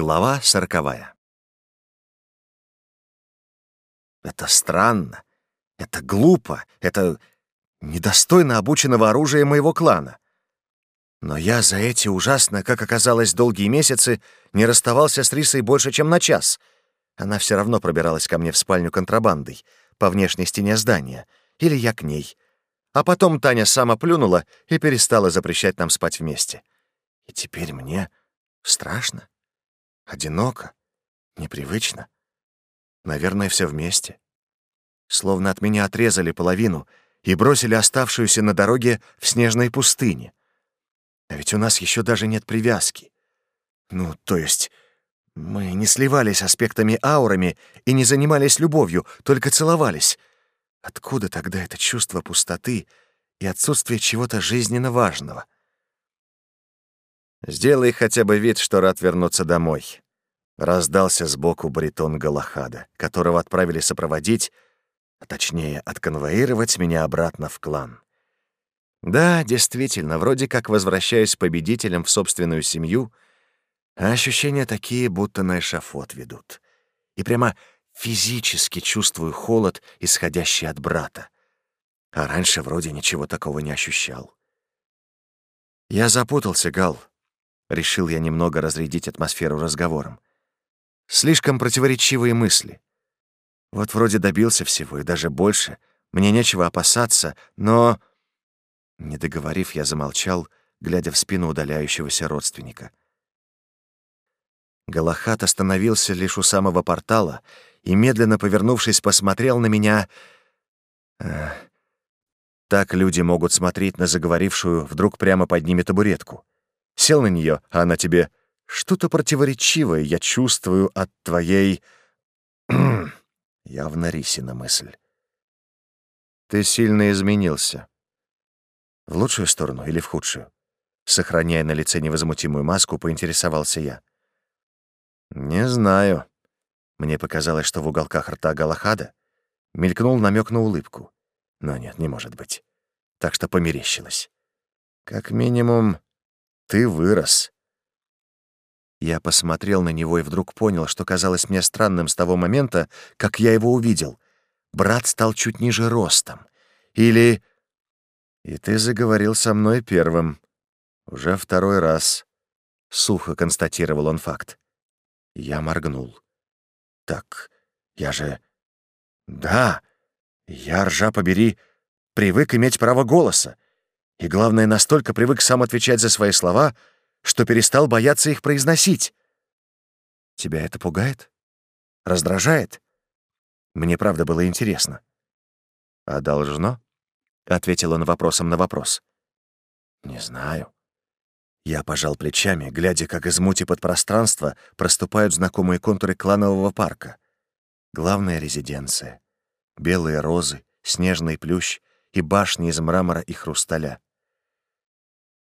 Глава сороковая. Это странно. Это глупо. Это недостойно обученного оружия моего клана. Но я за эти ужасно, как оказалось, долгие месяцы не расставался с Рисой больше, чем на час. Она все равно пробиралась ко мне в спальню контрабандой, по внешней стене здания, или я к ней. А потом Таня сама плюнула и перестала запрещать нам спать вместе. И теперь мне страшно одиноко, непривычно. Наверное, все вместе. Словно от меня отрезали половину и бросили оставшуюся на дороге в снежной пустыне. А ведь у нас еще даже нет привязки. Ну, то есть, мы не сливались аспектами аурами и не занимались любовью, только целовались. Откуда тогда это чувство пустоты и отсутствие чего-то жизненно важного? «Сделай хотя бы вид, что рад вернуться домой», Раздался сбоку баритон Галахада, которого отправили сопроводить, а точнее отконвоировать меня обратно в клан. Да, действительно, вроде как возвращаясь победителем в собственную семью, а ощущения такие, будто на эшафот ведут. И прямо физически чувствую холод, исходящий от брата. А раньше вроде ничего такого не ощущал. «Я запутался, Гал», — решил я немного разрядить атмосферу разговором. Слишком противоречивые мысли. Вот вроде добился всего и даже больше. Мне нечего опасаться, но... Не договорив, я замолчал, глядя в спину удаляющегося родственника. Галахат остановился лишь у самого портала и, медленно повернувшись, посмотрел на меня... Э, так люди могут смотреть на заговорившую вдруг прямо под ними табуретку. Сел на нее, а она тебе что-то противоречивое я чувствую от твоей... Явно Рисина мысль. Ты сильно изменился. В лучшую сторону или в худшую? Сохраняя на лице невозмутимую маску, поинтересовался я. Не знаю. Мне показалось, что в уголках рта Галахада мелькнул намек на улыбку. Но нет, не может быть. Так что померещилось. Как минимум, ты вырос. Я посмотрел на него и вдруг понял, что казалось мне странным с того момента, как я его увидел. Брат стал чуть ниже ростом. Или... «И ты заговорил со мной первым. Уже второй раз», — сухо констатировал он факт. Я моргнул. «Так, я же...» «Да, я, ржа побери, привык иметь право голоса. И главное, настолько привык сам отвечать за свои слова, — что перестал бояться их произносить. Тебя это пугает? Раздражает? Мне правда было интересно. А должно? Ответил он вопросом на вопрос. Не знаю. Я пожал плечами, глядя, как из мути под пространство проступают знакомые контуры кланового парка. Главная резиденция. Белые розы, снежный плющ и башни из мрамора и хрусталя.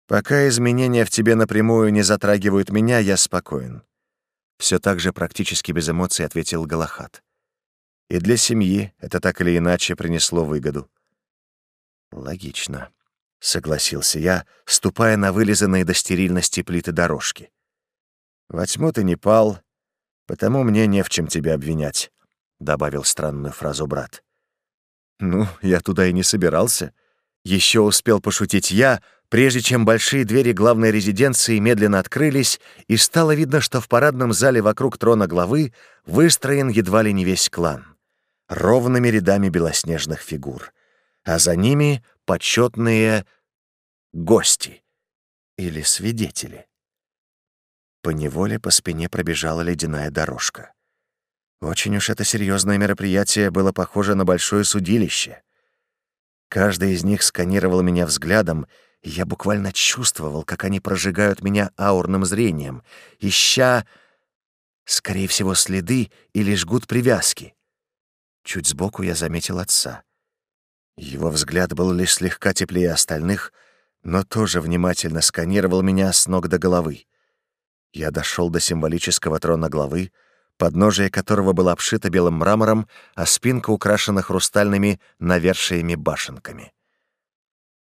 Пока изменения в тебе напрямую не затрагивают меня, я спокоен. Все так же практически без эмоций ответил Галахат. И для семьи это так или иначе принесло выгоду. Логично, согласился я, ступая на вылизанные до стерильности плиты дорожки. Во тьму ты не пал, потому мне не в чем тебя обвинять, добавил странную фразу брат. Ну, я туда и не собирался. Еще успел пошутить я, Прежде чем большие двери главной резиденции медленно открылись, и стало видно, что в парадном зале вокруг трона главы выстроен едва ли не весь клан. Ровными рядами белоснежных фигур. А за ними почетные гости или свидетели. По неволе по спине пробежала ледяная дорожка. Очень уж это серьезное мероприятие было похоже на большое судилище. Каждый из них сканировал меня взглядом — я буквально чувствовал, как они прожигают меня аурным зрением, ища, скорее всего, следы или жгут привязки. Чуть сбоку я заметил отца. Его взгляд был лишь слегка теплее остальных, но тоже внимательно сканировал меня с ног до головы. Я дошел до символического трона главы, подножие которого было обшито белым мрамором, а спинка украшена хрустальными навершиями башенками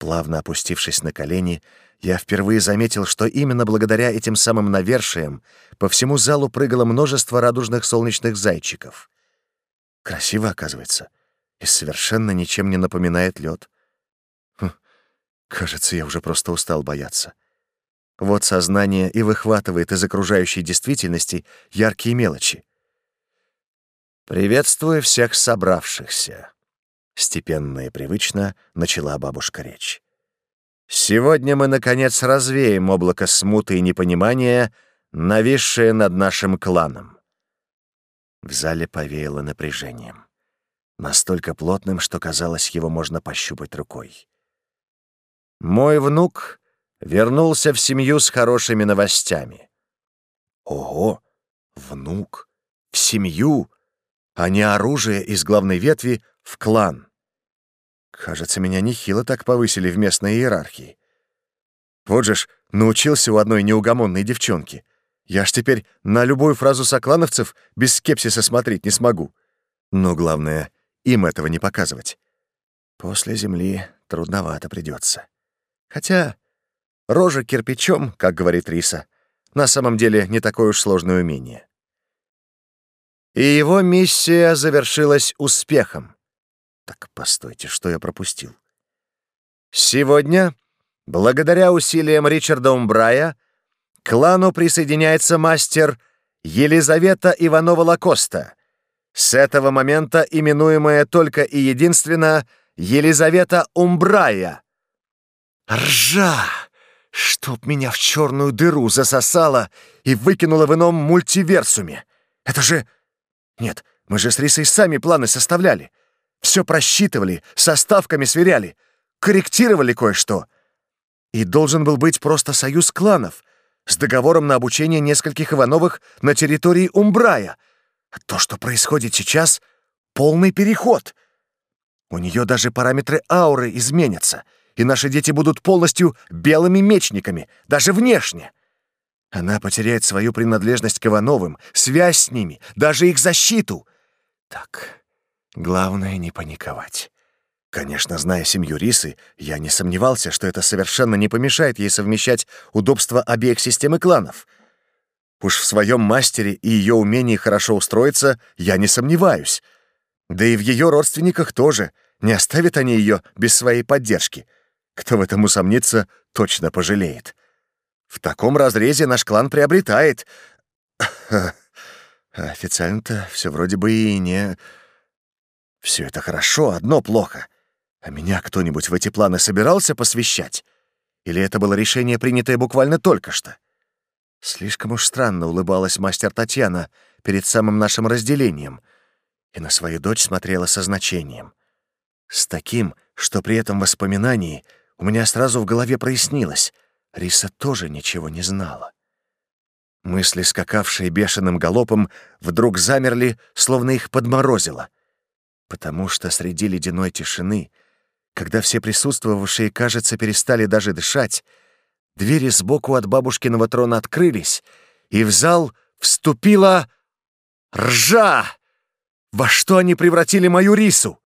плавно опустившись на колени, я впервые заметил, что именно благодаря этим самым навершиям по всему залу прыгало множество радужных солнечных зайчиков. Красиво, оказывается, и совершенно ничем не напоминает лед. Хм, кажется, я уже просто устал бояться. Вот сознание и выхватывает из окружающей действительности яркие мелочи. «Приветствую всех собравшихся», Степенно и привычно начала бабушка речь. «Сегодня мы, наконец, развеем облако смуты и непонимания, нависшее над нашим кланом». В зале повеяло напряжением. Настолько плотным, что казалось, его можно пощупать рукой. «Мой внук вернулся в семью с хорошими новостями». «Ого! Внук! В семью! А не оружие из главной ветви в клан!» Кажется, меня нехило так повысили в местной иерархии. Вот же ж, научился у одной неугомонной девчонки. Я ж теперь на любую фразу соклановцев без скепсиса смотреть не смогу. Но главное, им этого не показывать. После земли трудновато придется. Хотя рожа кирпичом, как говорит Риса, на самом деле не такое уж сложное умение. И его миссия завершилась успехом. Так постойте, что я пропустил? Сегодня, благодаря усилиям Ричарда Умбрая, к клану присоединяется мастер Елизавета Иванова Лакоста, с этого момента именуемая только и единственно Елизавета Умбрая. Ржа! Чтоб меня в черную дыру засосало и выкинуло в ином мультиверсуме. Это же... Нет, мы же с Рисой сами планы составляли. Все просчитывали, со ставками сверяли, корректировали кое-что. И должен был быть просто союз кланов с договором на обучение нескольких Ивановых на территории Умбрая. А то, что происходит сейчас, — полный переход. У нее даже параметры ауры изменятся, и наши дети будут полностью белыми мечниками, даже внешне. Она потеряет свою принадлежность к Ивановым, связь с ними, даже их защиту. Так, Главное не паниковать. Конечно, зная семью Рисы, я не сомневался, что это совершенно не помешает ей совмещать удобства обеих систем и кланов. Уж в своем мастере и ее умении хорошо устроиться я не сомневаюсь. Да и в ее родственниках тоже. Не оставят они ее без своей поддержки. Кто в этом усомнится, точно пожалеет. В таком разрезе наш клан приобретает... Официально-то все вроде бы и не... Все это хорошо, одно плохо. А меня кто-нибудь в эти планы собирался посвящать? Или это было решение, принятое буквально только что? Слишком уж странно улыбалась мастер Татьяна перед самым нашим разделением и на свою дочь смотрела со значением. С таким, что при этом воспоминании у меня сразу в голове прояснилось. Риса тоже ничего не знала. Мысли, скакавшие бешеным галопом, вдруг замерли, словно их подморозило — потому что среди ледяной тишины, когда все присутствовавшие, кажется, перестали даже дышать, двери сбоку от бабушкиного трона открылись, и в зал вступила ржа, во что они превратили мою рису.